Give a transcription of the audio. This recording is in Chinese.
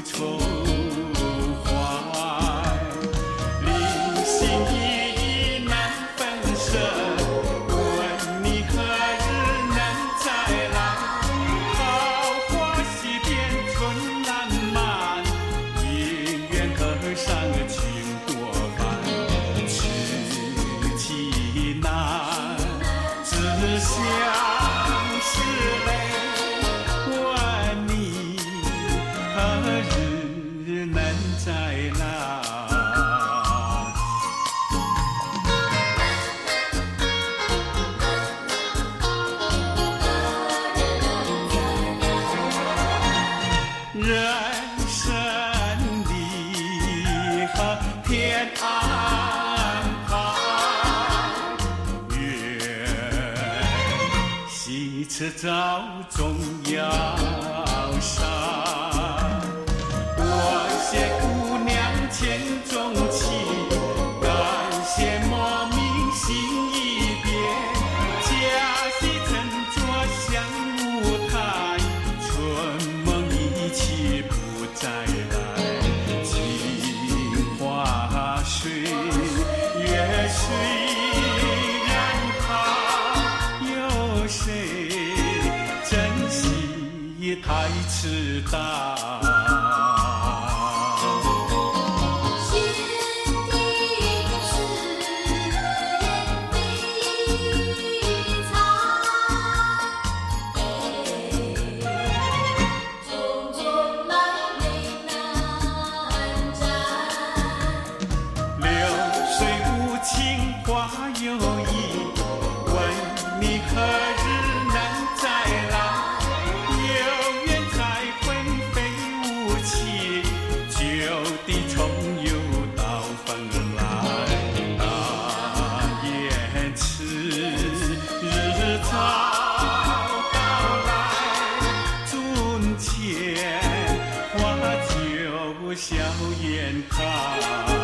goed voor. 何日能再来？人生离合天安排，月夕迟照中央。再来花水月虽然它有谁珍惜太迟到？我笑颜开